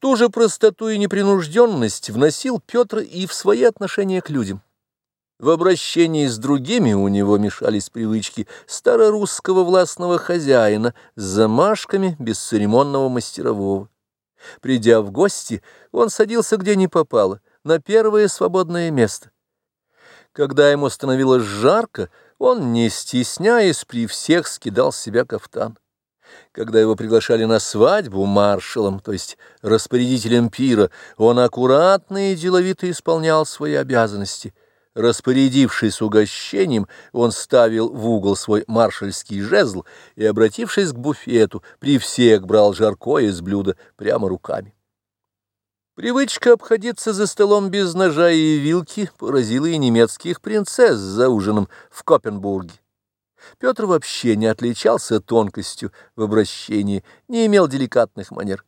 Ту же простоту и непринужденность вносил Петр и в свои отношения к людям. В обращении с другими у него мешались привычки старорусского властного хозяина с замашками бесцеремонного мастерового. Придя в гости, он садился где ни попало, на первое свободное место. Когда ему становилось жарко, он, не стесняясь, при всех скидал с себя кафтан. Когда его приглашали на свадьбу маршалом, то есть распорядителем пира, он аккуратно и деловито исполнял свои обязанности — Распорядившись угощением, он ставил в угол свой маршальский жезл и, обратившись к буфету, при всех брал жаркое из блюда прямо руками. Привычка обходиться за столом без ножа и вилки поразила и немецких принцесс за ужином в Копенбурге. Петр вообще не отличался тонкостью в обращении, не имел деликатных манер.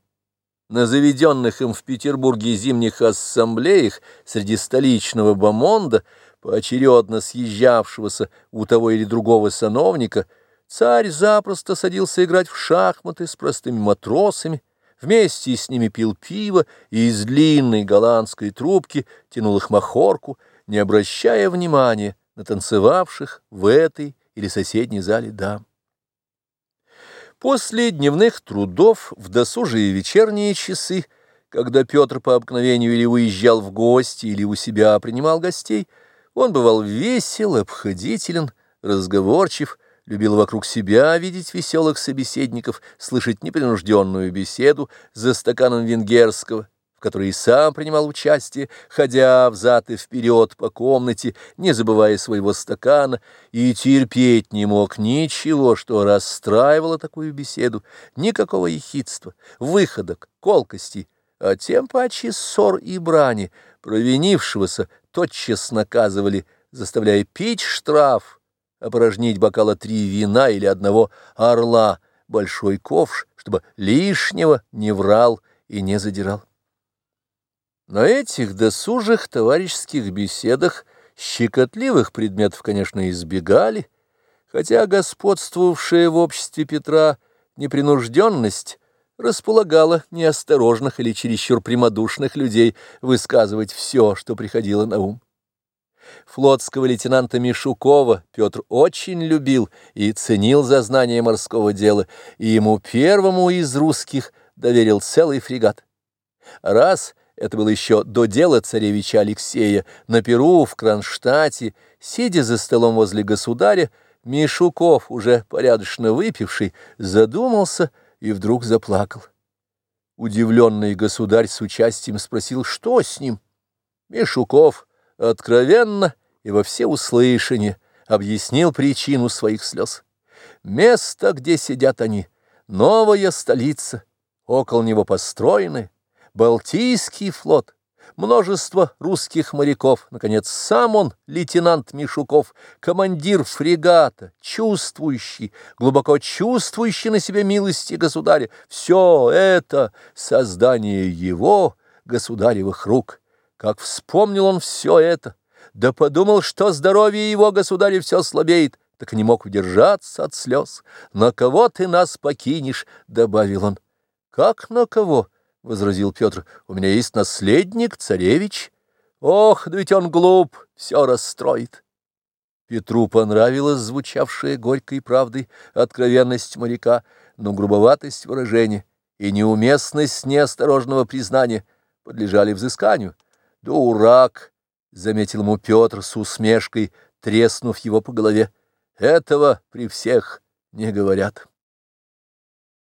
На заведенных им в Петербурге зимних ассамблеях среди столичного бомонда, поочередно съезжавшегося у того или другого сановника, царь запросто садился играть в шахматы с простыми матросами, вместе с ними пил пиво и из длинной голландской трубки тянул их махорку, не обращая внимания на танцевавших в этой или соседней зале дам. После дневных трудов в досужие вечерние часы, когда Петр по обыкновению или уезжал в гости, или у себя принимал гостей, он бывал весел, обходителен, разговорчив, любил вокруг себя видеть веселых собеседников, слышать непринужденную беседу за стаканом венгерского, в которой и сам принимал участие, ходя взад и вперед по комнате, не забывая своего стакана, и терпеть не мог ничего, что расстраивало такую беседу, никакого ехидства, выходок, колкости, а тем паче ссор и брани, провинившегося тотчас наказывали, заставляя пить штраф, опорожнить бокала три вина или одного орла, большой ковш, чтобы лишнего не врал и не задирал. На этих досужих товарищеских беседах щекотливых предметов, конечно, избегали, хотя господствовавшая в обществе Петра непринужденность располагала неосторожных или чересчур прямодушных людей высказывать все, что приходило на ум. Флотского лейтенанта Мишукова Петр очень любил и ценил за знание морского дела, и ему первому из русских доверил целый фрегат. Раз это было еще до дела царевича Алексея, на Перу, в Кронштадте, сидя за столом возле государя, Мишуков, уже порядочно выпивший, задумался и вдруг заплакал. Удивленный государь с участием спросил, что с ним. Мишуков откровенно и во всеуслышание объяснил причину своих слез. Место, где сидят они, новая столица, около него построены, Балтийский флот, множество русских моряков, наконец, сам он, лейтенант Мишуков, командир фрегата, чувствующий, глубоко чувствующий на себе милости государя, все это создание его, государевых рук. Как вспомнил он все это, да подумал, что здоровье его государя все слабеет, так и не мог удержаться от слез. «На кого ты нас покинешь?» — добавил он. «Как на кого?» — возразил Петр, — у меня есть наследник, царевич. Ох, да ведь он глуп, все расстроит. Петру понравилась звучавшая горькой правдой откровенность моряка, но грубоватость выражения и неуместность неосторожного признания подлежали взысканию. «Дурак!» — заметил ему Петр с усмешкой, треснув его по голове. «Этого при всех не говорят».